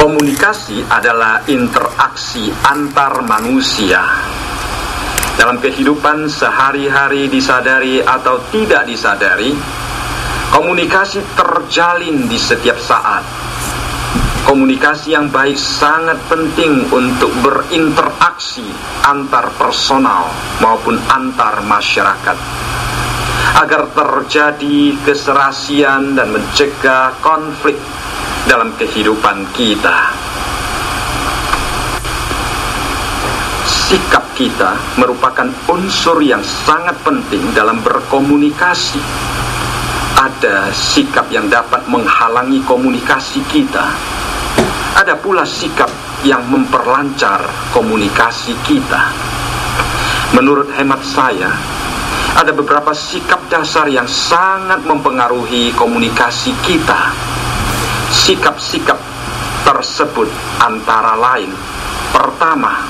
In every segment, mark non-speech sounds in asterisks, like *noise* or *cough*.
Komunikasi adalah interaksi antar manusia. Dalam kehidupan sehari-hari disadari atau tidak disadari, komunikasi terjalin di setiap saat. Komunikasi yang baik sangat penting untuk berinteraksi antar personal maupun antar masyarakat agar terjadi keserasian dan mencegah konflik dalam kehidupan kita. Sikap kita merupakan unsur yang sangat penting dalam berkomunikasi. Ada sikap yang dapat menghalangi komunikasi kita. Ada pula sikap yang memperlancar komunikasi kita. Menurut hemat saya, ada beberapa sikap dasar yang sangat mempengaruhi komunikasi kita sikap-sikap tersebut antara lain. Pertama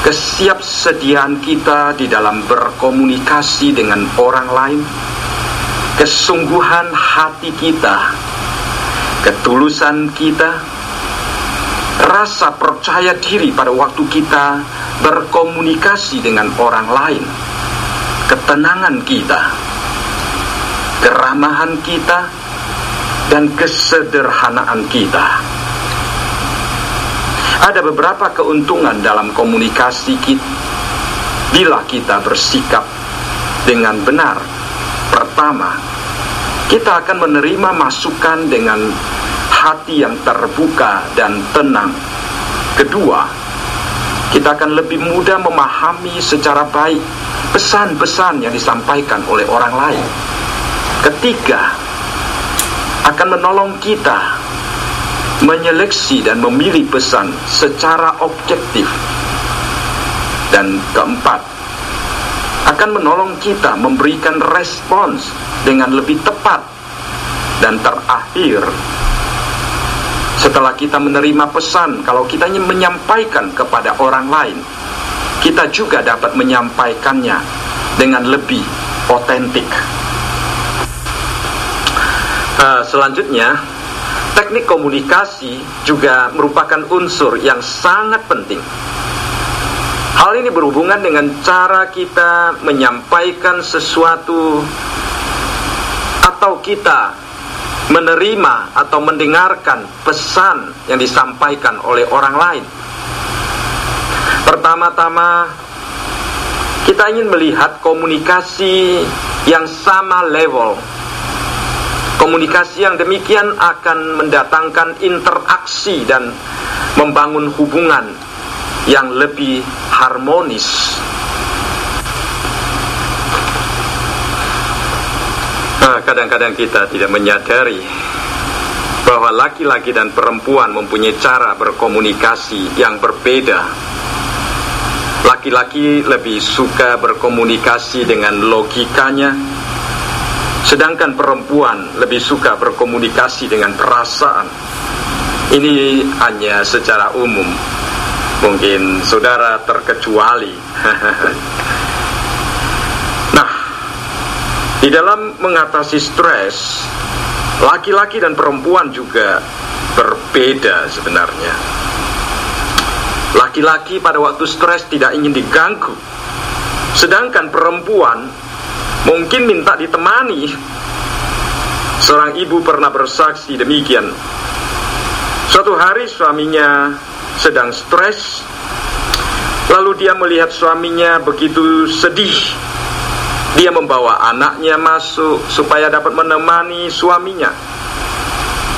kesiapsediaan kita di dalam berkomunikasi dengan orang lain. Kesungguhan hati kita ketulusan kita rasa percaya diri pada waktu kita berkomunikasi dengan orang lain. Ketenangan kita keramahan kita dan kesederhanaan kita. Ada beberapa keuntungan dalam komunikasi kita bila kita bersikap dengan benar. Pertama, kita akan menerima masukan dengan hati yang terbuka dan tenang. Kedua, kita akan lebih mudah memahami secara baik pesan-pesan yang disampaikan oleh orang lain. Ketiga, akan menolong kita menyeleksi dan memilih pesan secara objektif. Dan keempat, akan menolong kita memberikan respons dengan lebih tepat. Dan terakhir, setelah kita menerima pesan, kalau kita ingin menyampaikan kepada orang lain, kita juga dapat menyampaikannya dengan lebih otentik. Uh, selanjutnya, teknik komunikasi juga merupakan unsur yang sangat penting. Hal ini berhubungan dengan cara kita menyampaikan sesuatu atau kita menerima atau mendengarkan pesan yang disampaikan oleh orang lain. Pertama-tama, kita ingin melihat komunikasi yang sama level Komunikasi yang demikian akan mendatangkan interaksi dan membangun hubungan yang lebih harmonis. Nah, kadang-kadang kita tidak menyadari bahwa laki-laki dan perempuan mempunyai cara berkomunikasi yang berbeda. Laki-laki lebih suka berkomunikasi dengan logikanya, Sedangkan perempuan lebih suka berkomunikasi dengan perasaan. Ini hanya secara umum. Mungkin saudara terkecuali. *laughs* nah, di dalam mengatasi stres, laki-laki dan perempuan juga berbeda sebenarnya. Laki-laki pada waktu stres tidak ingin diganggu. Sedangkan perempuan Mungkin minta ditemani. Seorang ibu pernah bersaksi demikian. Suatu hari suaminya sedang stres, lalu dia melihat suaminya begitu sedih. Dia membawa anaknya masuk supaya dapat menemani suaminya.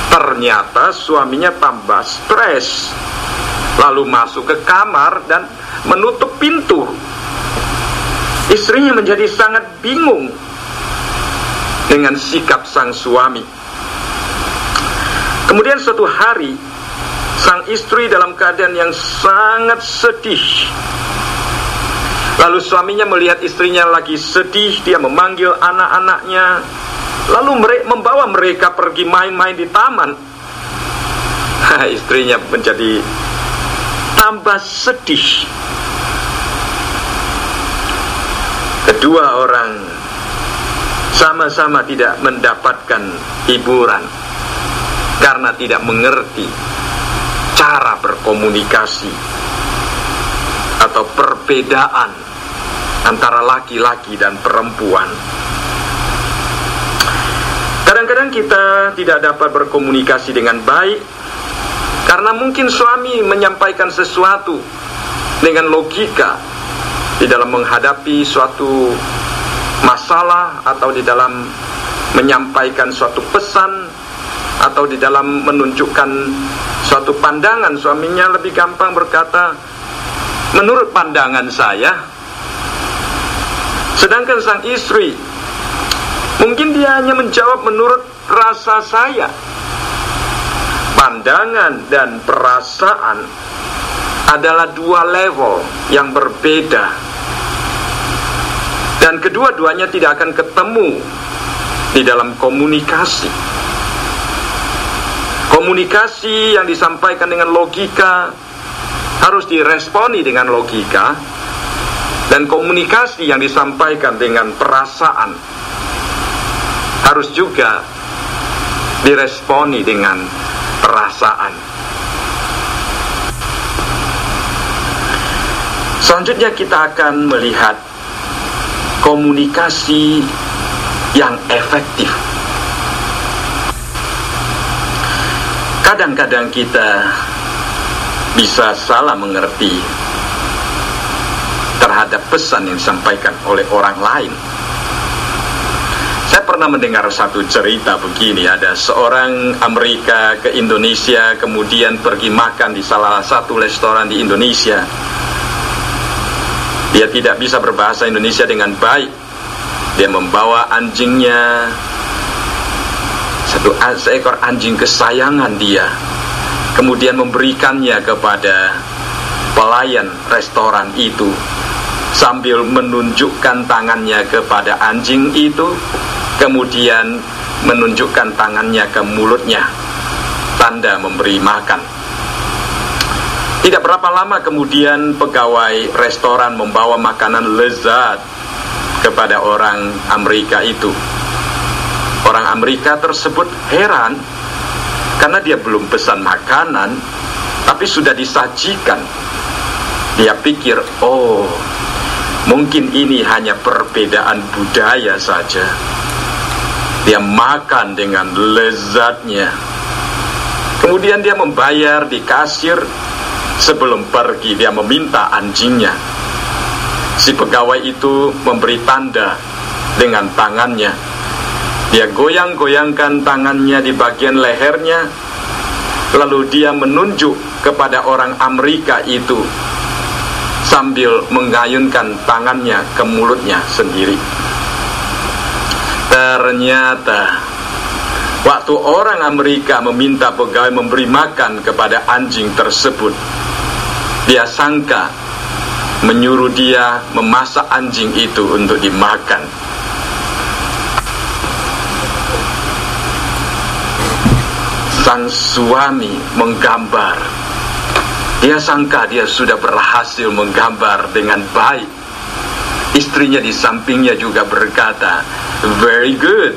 Ternyata suaminya tambah stres, lalu masuk ke kamar dan menutup pintu Istrinya menjadi sangat bingung dengan sikap sang suami. Kemudian suatu hari, sang istri dalam keadaan yang sangat sedih. Lalu suaminya melihat istrinya lagi sedih, dia memanggil anak-anaknya, lalu mereka membawa mereka pergi main-main di taman. *laughs* istrinya menjadi tambah sedih Kedua orang sama-sama tidak mendapatkan hiburan karena tidak mengerti cara berkomunikasi atau perbedaan antara laki-laki dan perempuan. Kadang-kadang kita tidak dapat berkomunikasi dengan baik karena mungkin suami menyampaikan sesuatu dengan logika di dalam menghadapi suatu masalah atau di dalam menyampaikan suatu pesan atau di dalam menunjukkan suatu pandangan suaminya lebih gampang berkata menurut pandangan saya sedangkan sang istri mungkin dia hanya menjawab menurut rasa saya. Pandangan dan perasaan adalah dua level yang berbeda dan kedua-duanya tidak akan ketemu di dalam komunikasi komunikasi yang disampaikan dengan logika harus diresponi dengan logika dan komunikasi yang disampaikan dengan perasaan harus juga diresponi dengan perasaan. Selanjutnya kita akan melihat komunikasi yang efektif. Kadang-kadang kita bisa salah mengerti terhadap pesan yang disampaikan oleh orang lain. Saya pernah mendengar satu cerita begini, ada seorang Amerika ke Indonesia, kemudian pergi makan di salah satu restoran di Indonesia. Dia tidak bisa berbahasa Indonesia dengan baik. Dia membawa anjingnya, satu seekor anjing kesayangan dia, kemudian memberikannya kepada pelayan restoran itu. Sambil menunjukkan tangannya kepada anjing itu kemudian menunjukkan tangannya ke mulutnya. Tanda memberi makan tidak berapa lama kemudian pegawai restoran membawa makanan lezat kepada orang Amerika itu orang Amerika tersebut heran karena dia belum pesan makanan tapi sudah disajikan dia pikir oh mungkin ini hanya perbedaan budaya saja dia makan dengan lezatnya. Kemudian dia membayar di kasir. Sebelum pergi dia meminta anjingnya. Si pegawai itu memberi tanda dengan tangannya. Dia goyang-goyangkan tangannya di bagian lehernya. Lalu dia menunjuk kepada orang Amerika itu sambil mengayunkan tangannya ke mulutnya sendiri. Ternyata Waktu orang Amerika meminta pegawai memberi makan kepada anjing tersebut Dia sangka Menyuruh dia memasak anjing itu untuk dimakan. Sang suami menggambar. Dia sangka dia sudah berhasil menggambar dengan baik. Istrinya di sampingnya juga berkata very good.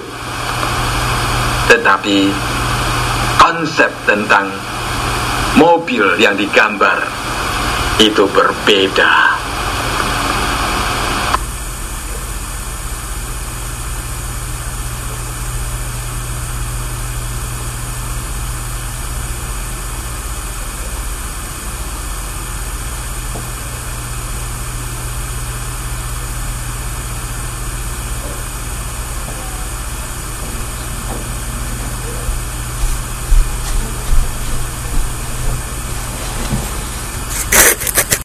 Tetapi konsep tentang mobil yang digambar itu berbeda.